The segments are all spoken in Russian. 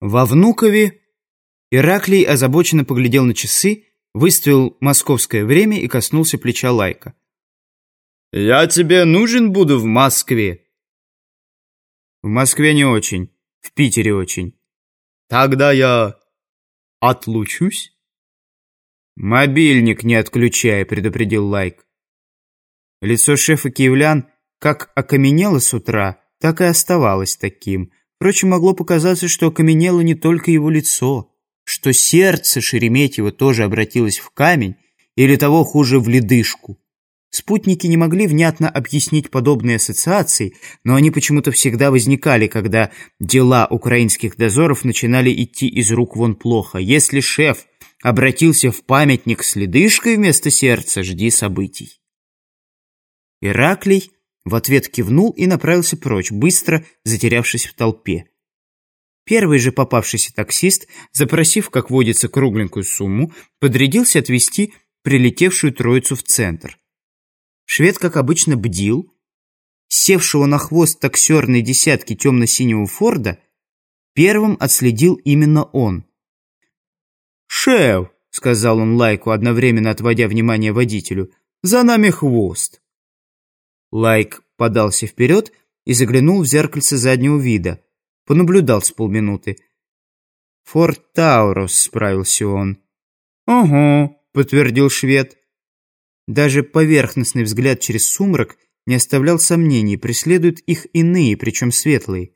Во Внукове Ираклий озабоченно поглядел на часы, выставил московское время и коснулся плеча Лайка. «Я тебе нужен буду в Москве». «В Москве не очень, в Питере очень». «Тогда я отлучусь?» «Мобильник не отключай», — предупредил Лайк. Лицо шефа киевлян как окаменело с утра, так и оставалось таким. Впрочем, могло показаться, что окаменело не только его лицо, что сердце Шереметьева тоже обратилось в камень, или того хуже, в ледышку. Спутники не могли внятно объяснить подобные ассоциации, но они почему-то всегда возникали, когда дела украинских дозоров начинали идти из рук вон плохо. Если шеф обратился в памятник с ледышкой вместо сердца, жди событий. Ираклий в ответ кивнул и направился прочь, быстро затерявшись в толпе. Первый же попавшийся таксист, запросив, как водится, кругленькую сумму, подрядился отвезти прилетевшую троицу в центр. Швед, как обычно, бдил. Севшего на хвост таксерной десятки темно-синего Форда первым отследил именно он. «Шеф!» — сказал он Лайку, одновременно отводя внимание водителю. «За нами хвост!» Лайк подался вперед и заглянул в зеркальце заднего вида. Понаблюдал с полминуты. «Форт Таурус», — справился он. «Ого», — подтвердил швед. Даже поверхностный взгляд через сумрак не оставлял сомнений, преследуют их иные, причем светлые.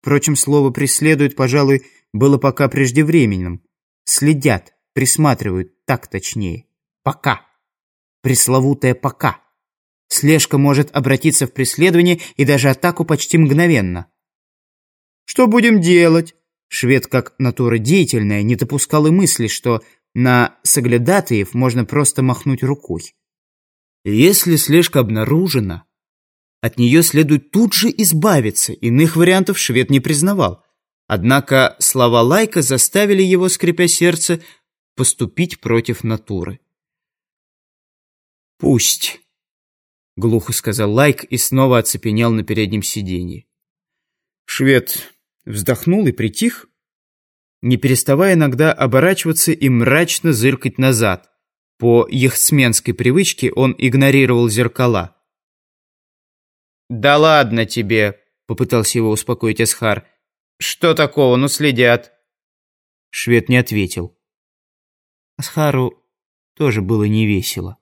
Впрочем, слово «преследуют», пожалуй, было пока преждевременным. Следят, присматривают, так точнее. Пока. Пресловутое «пока». Слежка может обратиться в преследование и даже атаку почти мгновенно. «Что будем делать?» Швед, как натура деятельная, не допускал и мысли, что на соглядатаев можно просто махнуть рукой. Если слежка обнаружена, от нее следует тут же избавиться, иных вариантов швед не признавал. Однако слова Лайка заставили его, скрипя сердце, поступить против натуры. «Пусть», — глухо сказал Лайк и снова оцепенел на переднем сиденье. Швед вздохнул и притих, не переставая иногда оборачиваться и мрачно зыркать назад. По яхтсменской привычке он игнорировал зеркала. «Да ладно тебе», — попытался его успокоить Асхар. «Что такого? Ну, следят». Швед не ответил. Асхару тоже было невесело.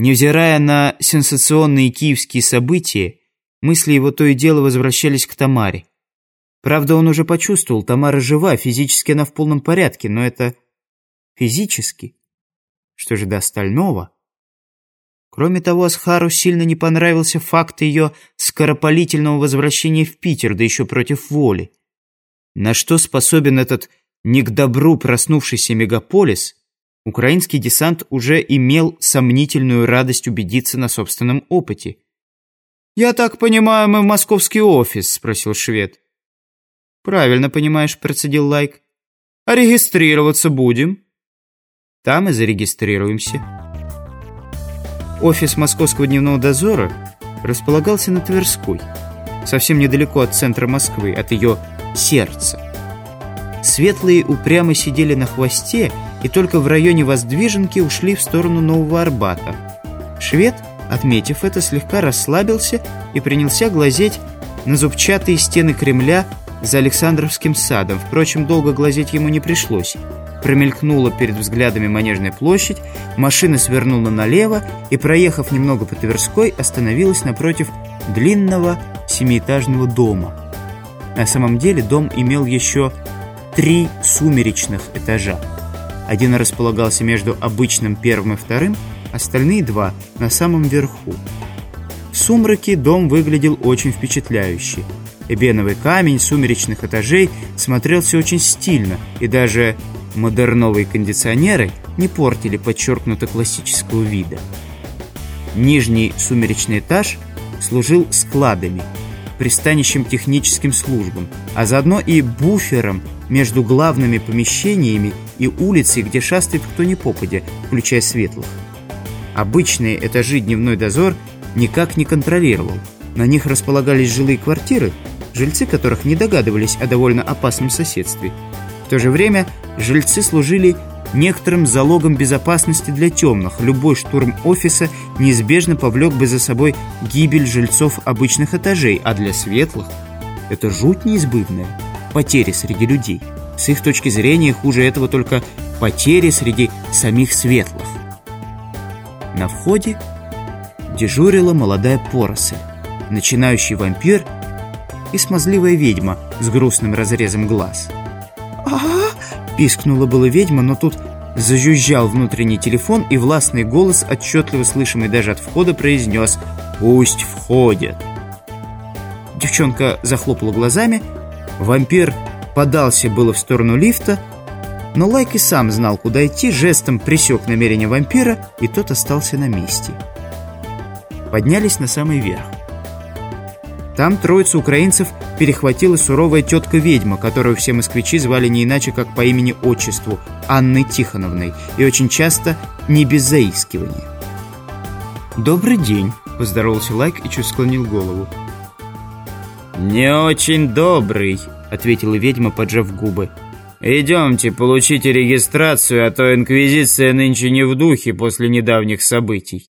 Невзирая на сенсационные киевские события, мысли его то и дело возвращались к Тамаре. Правда, он уже почувствовал, Тамара жива, физически она в полном порядке, но это физически. Что же до остального? Кроме того, Асхару сильно не понравился факт ее скоропалительного возвращения в Питер, да еще против воли. На что способен этот не к добру проснувшийся мегаполис, украинский десант уже имел сомнительную радость убедиться на собственном опыте. «Я так понимаю, мы в московский офис?» – спросил швед. «Правильно понимаешь», – процедил Лайк. «А регистрироваться будем?» Там и зарегистрируемся. Офис Московского дневного дозора располагался на Тверской, совсем недалеко от центра Москвы, от ее сердца. Светлые упрямо сидели на хвосте и только в районе Воздвиженки ушли в сторону Нового Арбата. Швед, отметив это, слегка расслабился и принялся глазеть на зубчатые стены Кремля за Александровским садом. Впрочем, долго глазеть ему не пришлось промелькнула перед взглядами Манежная площадь, машина свернула налево и, проехав немного по Тверской, остановилась напротив длинного семиэтажного дома. На самом деле дом имел еще три сумеречных этажа. Один располагался между обычным первым и вторым, остальные два на самом верху. В сумраке дом выглядел очень впечатляюще. Эбеновый камень сумеречных этажей смотрелся очень стильно и даже Модерновые кондиционеры не портили подчеркнуто классического вида. Нижний сумеречный этаж служил складами, пристанищем техническим службам, а заодно и буфером между главными помещениями и улицей, где шастает кто ни попадя, включая светлых. Обычные этажи дневной дозор никак не контролировал. На них располагались жилые квартиры, жильцы которых не догадывались о довольно опасном соседстве. В то же время жильцы служили некоторым залогом безопасности для темных. Любой штурм офиса неизбежно повлек бы за собой гибель жильцов обычных этажей, а для светлых это жуть неизбывная, потери среди людей. С их точки зрения хуже этого только потери среди самих светлых. На входе дежурила молодая поросль, начинающий вампир и смазливая ведьма с грустным разрезом глаз. «А-а-а!» Пискнула была ведьма, но тут зажужжал внутренний телефон, и властный голос, отчетливо слышимый даже от входа, произнес «Пусть входят». Девчонка захлопала глазами, вампир подался было в сторону лифта, но Лайк и сам знал, куда идти, жестом пресек намерение вампира, и тот остался на месте. Поднялись на самый верх. Там троицу украинцев перехватила суровая тетка-ведьма, которую все москвичи звали не иначе, как по имени-отчеству Анной Тихоновной, и очень часто не без заискивания. «Добрый день», — поздоровался Лайк и чуть склонил голову. «Не очень добрый», — ответила ведьма, поджав губы. «Идемте, получите регистрацию, а то Инквизиция нынче не в духе после недавних событий».